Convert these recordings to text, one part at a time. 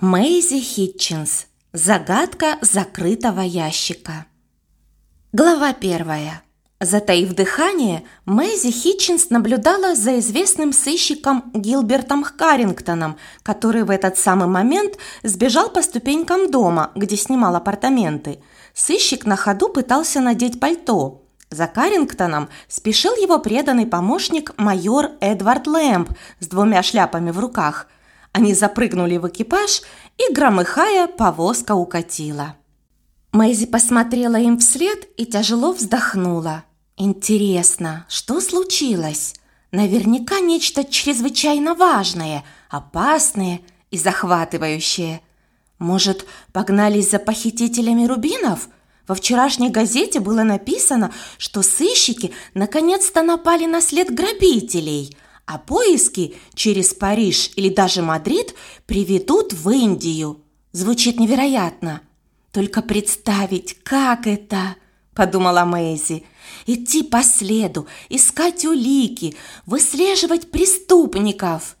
Мэйзи Хитчинс. Загадка закрытого ящика. Глава первая. Затаив дыхание, Мэйзи Хитчинс наблюдала за известным сыщиком Гилбертом Каррингтоном, который в этот самый момент сбежал по ступенькам дома, где снимал апартаменты. Сыщик на ходу пытался надеть пальто. За Каррингтоном спешил его преданный помощник майор Эдвард Лэмп с двумя шляпами в руках – они запрыгнули в экипаж, и, громыхая, повозка укатила. Мэйзи посмотрела им вслед и тяжело вздохнула. «Интересно, что случилось? Наверняка нечто чрезвычайно важное, опасное и захватывающее. Может, погнались за похитителями рубинов?» Во вчерашней газете было написано, что сыщики наконец-то напали на след грабителей – а поиски через Париж или даже Мадрид приведут в Индию. Звучит невероятно. Только представить, как это, подумала Мэйзи. Идти по следу, искать улики, выслеживать преступников.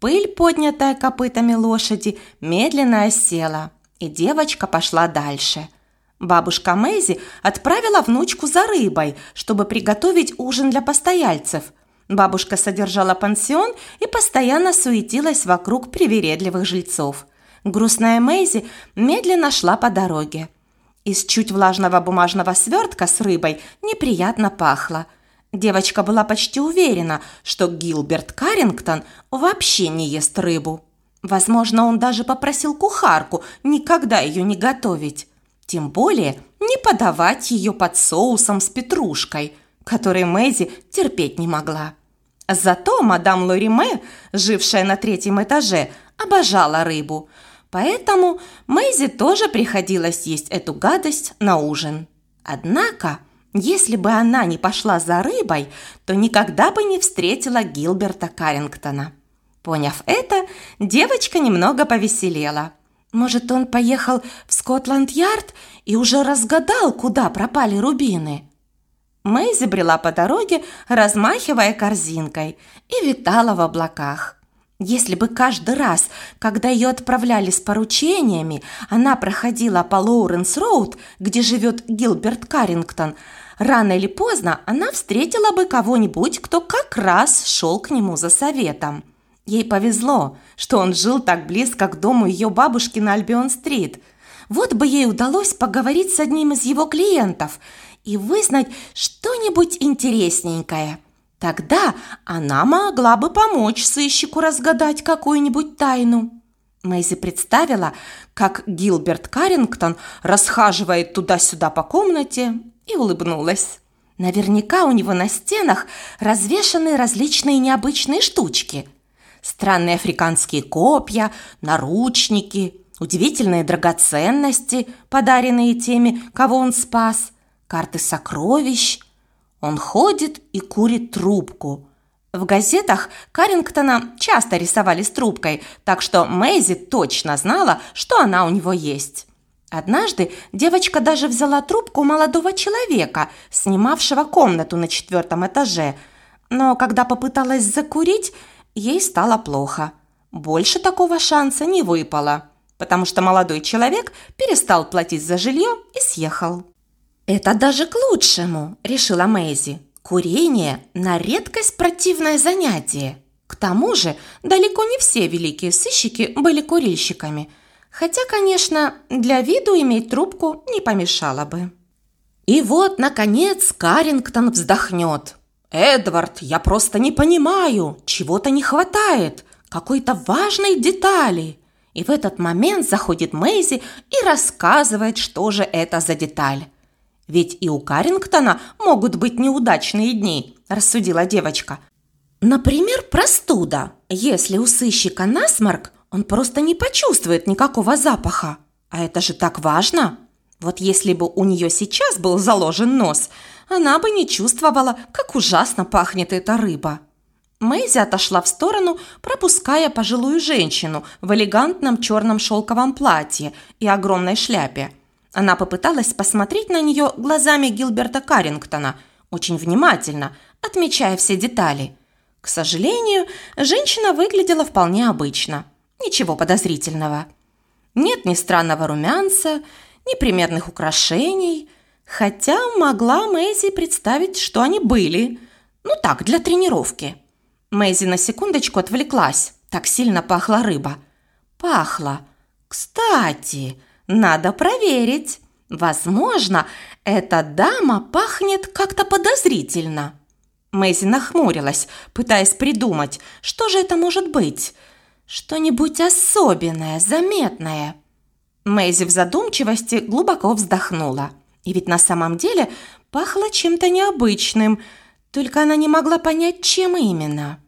Пыль, поднятая копытами лошади, медленно осела, и девочка пошла дальше. Бабушка Мэйзи отправила внучку за рыбой, чтобы приготовить ужин для постояльцев – Бабушка содержала пансион и постоянно суетилась вокруг привередливых жильцов. Грустная Мэйзи медленно шла по дороге. Из чуть влажного бумажного свертка с рыбой неприятно пахло. Девочка была почти уверена, что Гилберт Каррингтон вообще не ест рыбу. Возможно, он даже попросил кухарку никогда ее не готовить. Тем более не подавать ее под соусом с петрушкой, который Мэйзи терпеть не могла. Зато мадам Лориме, жившая на третьем этаже, обожала рыбу. Поэтому Мэйзи тоже приходилось есть эту гадость на ужин. Однако, если бы она не пошла за рыбой, то никогда бы не встретила Гилберта Каррингтона. Поняв это, девочка немного повеселела. Может, он поехал в Скотланд-Ярд и уже разгадал, куда пропали рубины? Мэйзи брела по дороге, размахивая корзинкой, и витала в облаках. Если бы каждый раз, когда ее отправляли с поручениями, она проходила по Лоуренс-Роуд, где живет Гилберт Каррингтон, рано или поздно она встретила бы кого-нибудь, кто как раз шел к нему за советом. Ей повезло, что он жил так близко к дому ее бабушки на Альбион-стрит. Вот бы ей удалось поговорить с одним из его клиентов – и вызнать что-нибудь интересненькое. Тогда она могла бы помочь сыщику разгадать какую-нибудь тайну. Мэйзи представила, как Гилберт Каррингтон расхаживает туда-сюда по комнате и улыбнулась. Наверняка у него на стенах развешаны различные необычные штучки. Странные африканские копья, наручники, удивительные драгоценности, подаренные теми, кого он спас, карты сокровищ. Он ходит и курит трубку. В газетах Карингтона часто рисовали с трубкой, так что Мэйзи точно знала, что она у него есть. Однажды девочка даже взяла трубку молодого человека, снимавшего комнату на четвертом этаже. Но когда попыталась закурить, ей стало плохо. Больше такого шанса не выпало, потому что молодой человек перестал платить за жилье и съехал. «Это даже к лучшему», – решила Мэйзи. «Курение – на редкость противное занятие. К тому же далеко не все великие сыщики были курильщиками. Хотя, конечно, для виду иметь трубку не помешало бы». И вот, наконец, Карингтон вздохнет. «Эдвард, я просто не понимаю, чего-то не хватает, какой-то важной детали». И в этот момент заходит Мэйзи и рассказывает, что же это за деталь. Ведь и у Карингтона могут быть неудачные дни, рассудила девочка. Например, простуда. Если у сыщика насморк, он просто не почувствует никакого запаха. А это же так важно. Вот если бы у нее сейчас был заложен нос, она бы не чувствовала, как ужасно пахнет эта рыба. Мэйзи отошла в сторону, пропуская пожилую женщину в элегантном черном шелковом платье и огромной шляпе – она попыталась посмотреть на нее глазами Гилберта Каррингтона, очень внимательно, отмечая все детали. К сожалению, женщина выглядела вполне обычно. Ничего подозрительного. Нет ни странного румянца, ни примерных украшений, хотя могла Мэйзи представить, что они были. Ну так, для тренировки. Мэйзи на секундочку отвлеклась. Так сильно пахла рыба. Пахла. Кстати, надо проверить. Возможно, эта дама пахнет как-то подозрительно. Мэйзи нахмурилась, пытаясь придумать, что же это может быть. Что-нибудь особенное, заметное. Мэйзи в задумчивости глубоко вздохнула. И ведь на самом деле пахло чем-то необычным, только она не могла понять, чем именно.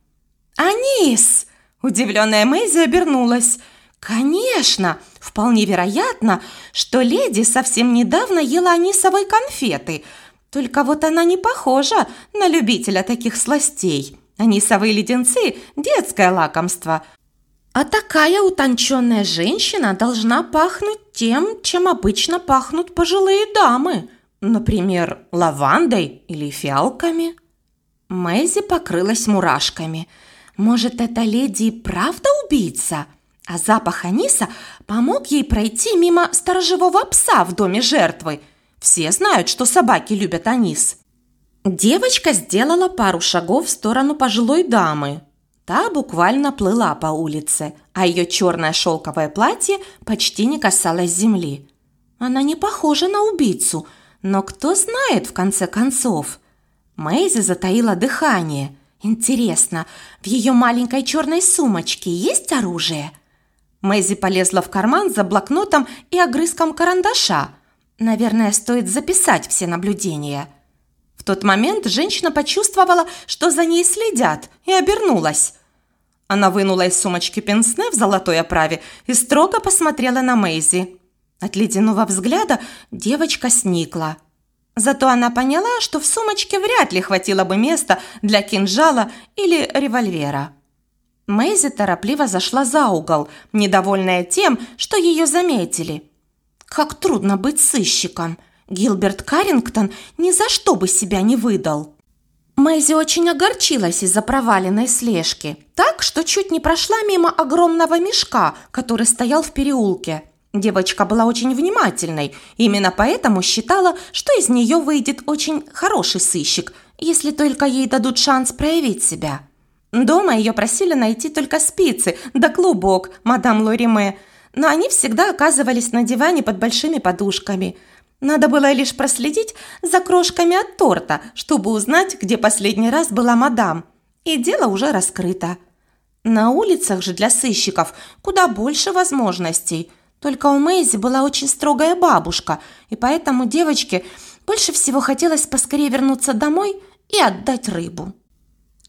«Анис!» – удивленная Мэйзи обернулась. «Конечно! Вполне вероятно, что леди совсем недавно ела анисовые конфеты. Только вот она не похожа на любителя таких сластей. Анисовые леденцы – детское лакомство – а такая утонченная женщина должна пахнуть тем, чем обычно пахнут пожилые дамы. Например, лавандой или фиалками. Мэйзи покрылась мурашками. Может, эта леди и правда убийца? А запах аниса помог ей пройти мимо сторожевого пса в доме жертвы. Все знают, что собаки любят анис. Девочка сделала пару шагов в сторону пожилой дамы, Та буквально плыла по улице, а ее черное шелковое платье почти не касалось земли. Она не похожа на убийцу, но кто знает в конце концов. Мэйзи затаила дыхание. Интересно, в ее маленькой черной сумочке есть оружие? Мэйзи полезла в карман за блокнотом и огрызком карандаша. Наверное, стоит записать все наблюдения – в тот момент женщина почувствовала, что за ней следят, и обернулась. Она вынула из сумочки пенсне в золотой оправе и строго посмотрела на Мэйзи. От ледяного взгляда девочка сникла. Зато она поняла, что в сумочке вряд ли хватило бы места для кинжала или револьвера. Мэйзи торопливо зашла за угол, недовольная тем, что ее заметили. Как трудно быть сыщиком – Гилберт Каррингтон ни за что бы себя не выдал. Мэйзи очень огорчилась из-за проваленной слежки, так что чуть не прошла мимо огромного мешка, который стоял в переулке. Девочка была очень внимательной, именно поэтому считала, что из нее выйдет очень хороший сыщик, если только ей дадут шанс проявить себя. Дома ее просили найти только спицы да клубок, мадам Лориме, но они всегда оказывались на диване под большими подушками – надо было лишь проследить за крошками от торта, чтобы узнать, где последний раз была мадам. И дело уже раскрыто. На улицах же для сыщиков куда больше возможностей. Только у Мэйзи была очень строгая бабушка, и поэтому девочке больше всего хотелось поскорее вернуться домой и отдать рыбу.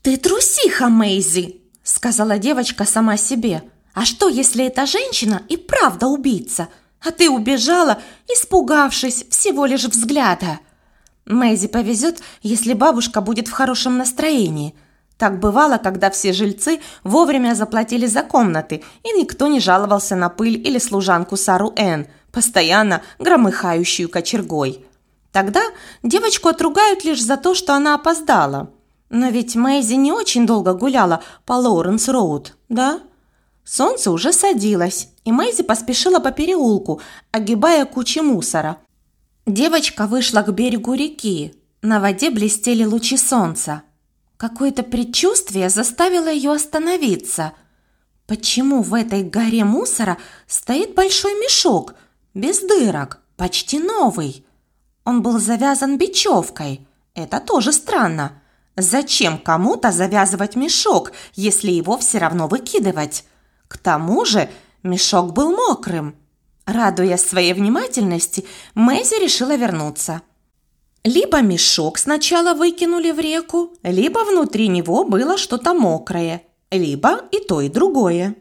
«Ты трусиха, Мэйзи!» – сказала девочка сама себе. «А что, если эта женщина и правда убийца?» – а ты убежала, испугавшись всего лишь взгляда. Мэйзи повезет, если бабушка будет в хорошем настроении. Так бывало, когда все жильцы вовремя заплатили за комнаты, и никто не жаловался на пыль или служанку Сару Н, постоянно громыхающую кочергой. Тогда девочку отругают лишь за то, что она опоздала. Но ведь Мэйзи не очень долго гуляла по Лоуренс-Роуд, да? Солнце уже садилось, и Мэйзи поспешила по переулку, огибая кучи мусора. Девочка вышла к берегу реки. На воде блестели лучи солнца. Какое-то предчувствие заставило ее остановиться. Почему в этой горе мусора стоит большой мешок, без дырок, почти новый? Он был завязан бечевкой. Это тоже странно. Зачем кому-то завязывать мешок, если его все равно выкидывать? К тому же мешок был мокрым. Радуясь своей внимательности, Мэйзи решила вернуться. Либо мешок сначала выкинули в реку, либо внутри него было что-то мокрое, либо и то, и другое.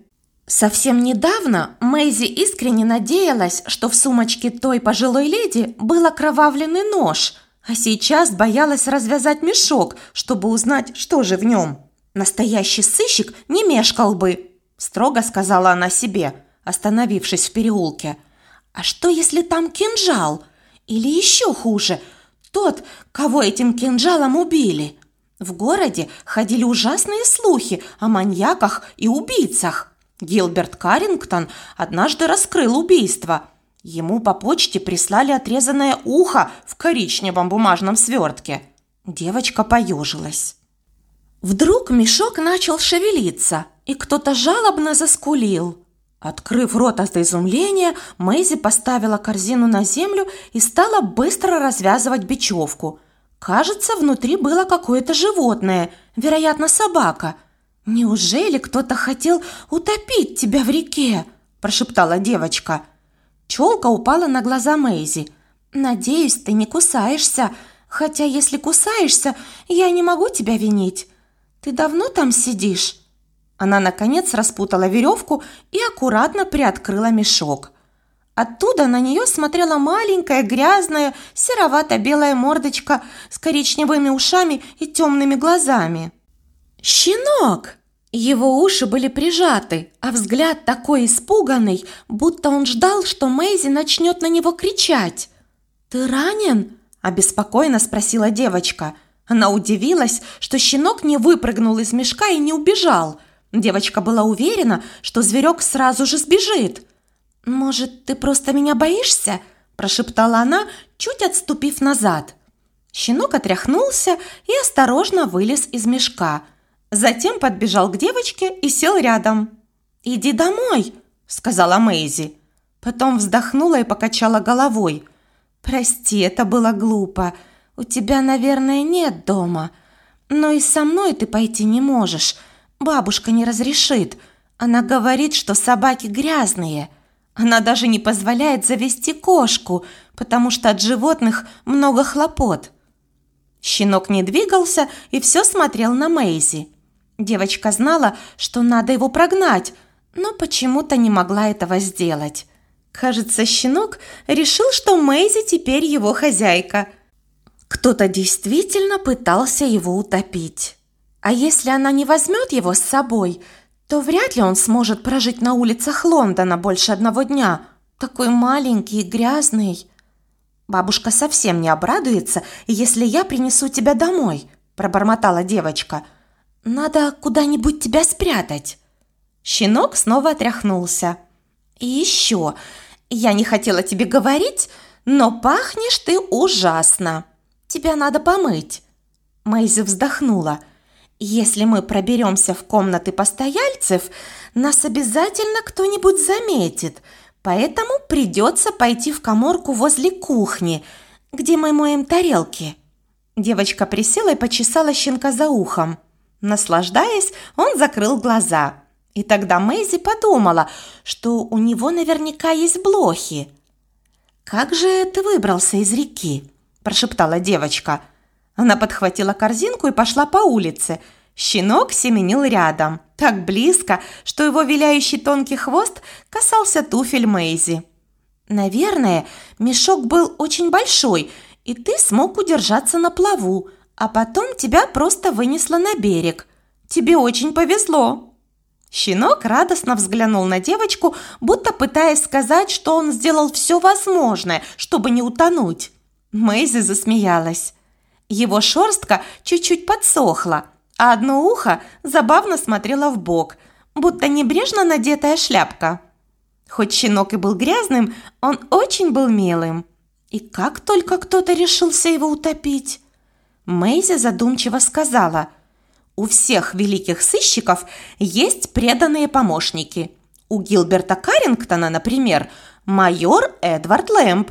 Совсем недавно Мэйзи искренне надеялась, что в сумочке той пожилой леди был окровавленный нож, а сейчас боялась развязать мешок, чтобы узнать, что же в нем. Настоящий сыщик не мешкал бы строго сказала она себе, остановившись в переулке. А что, если там кинжал? Или еще хуже, тот, кого этим кинжалом убили? В городе ходили ужасные слухи о маньяках и убийцах. Гилберт Каррингтон однажды раскрыл убийство. Ему по почте прислали отрезанное ухо в коричневом бумажном свертке. Девочка поежилась. Вдруг мешок начал шевелиться, и кто-то жалобно заскулил. Открыв рот от изумления, Мэйзи поставила корзину на землю и стала быстро развязывать бечевку. Кажется, внутри было какое-то животное, вероятно, собака. «Неужели кто-то хотел утопить тебя в реке?» – прошептала девочка. Челка упала на глаза Мэйзи. «Надеюсь, ты не кусаешься, хотя если кусаешься, я не могу тебя винить. Ты давно там сидишь?» Она, наконец, распутала веревку и аккуратно приоткрыла мешок. Оттуда на нее смотрела маленькая, грязная, серовато-белая мордочка с коричневыми ушами и темными глазами. «Щенок!» Его уши были прижаты, а взгляд такой испуганный, будто он ждал, что Мэйзи начнет на него кричать. «Ты ранен?» – обеспокоенно спросила девочка. Она удивилась, что щенок не выпрыгнул из мешка и не убежал – Девочка была уверена, что зверек сразу же сбежит. «Может, ты просто меня боишься?» – прошептала она, чуть отступив назад. Щенок отряхнулся и осторожно вылез из мешка. Затем подбежал к девочке и сел рядом. «Иди домой», – сказала Мэйзи. Потом вздохнула и покачала головой. «Прости, это было глупо. У тебя, наверное, нет дома. Но и со мной ты пойти не можешь. Бабушка не разрешит. Она говорит, что собаки грязные. Она даже не позволяет завести кошку, потому что от животных много хлопот. Щенок не двигался и все смотрел на Мэйзи. Девочка знала, что надо его прогнать, но почему-то не могла этого сделать. Кажется, щенок решил, что Мэйзи теперь его хозяйка. Кто-то действительно пытался его утопить. А если она не возьмет его с собой, то вряд ли он сможет прожить на улицах Лондона больше одного дня. Такой маленький и грязный. Бабушка совсем не обрадуется, если я принесу тебя домой, пробормотала девочка. Надо куда-нибудь тебя спрятать. Щенок снова отряхнулся. И еще, я не хотела тебе говорить, но пахнешь ты ужасно. Тебя надо помыть. Мэйзи вздохнула – если мы проберемся в комнаты постояльцев, нас обязательно кто-нибудь заметит, поэтому придется пойти в коморку возле кухни, где мы моем тарелки». Девочка присела и почесала щенка за ухом. Наслаждаясь, он закрыл глаза. И тогда Мэйзи подумала, что у него наверняка есть блохи. «Как же ты выбрался из реки?» – прошептала девочка – она подхватила корзинку и пошла по улице. Щенок семенил рядом, так близко, что его виляющий тонкий хвост касался туфель Мэйзи. «Наверное, мешок был очень большой, и ты смог удержаться на плаву, а потом тебя просто вынесло на берег. Тебе очень повезло». Щенок радостно взглянул на девочку, будто пытаясь сказать, что он сделал все возможное, чтобы не утонуть. Мэйзи засмеялась. Его шерстка чуть-чуть подсохла, а одно ухо забавно смотрело в бок, будто небрежно надетая шляпка. Хоть щенок и был грязным, он очень был милым. И как только кто-то решился его утопить? Мэйзи задумчиво сказала, «У всех великих сыщиков есть преданные помощники. У Гилберта Каррингтона, например, майор Эдвард Лэмп.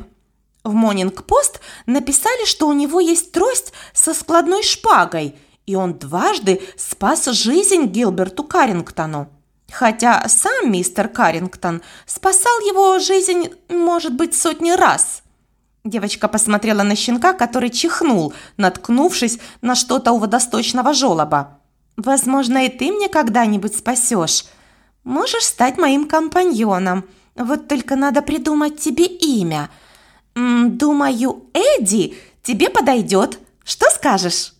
В Монинг-Пост написали, что у него есть трость со складной шпагой, и он дважды спас жизнь Гилберту Каррингтону. Хотя сам мистер Каррингтон спасал его жизнь, может быть, сотни раз. Девочка посмотрела на щенка, который чихнул, наткнувшись на что-то у водосточного желоба. «Возможно, и ты мне когда-нибудь спасешь. Можешь стать моим компаньоном. Вот только надо придумать тебе имя – «Думаю, Эдди тебе подойдет. Что скажешь?»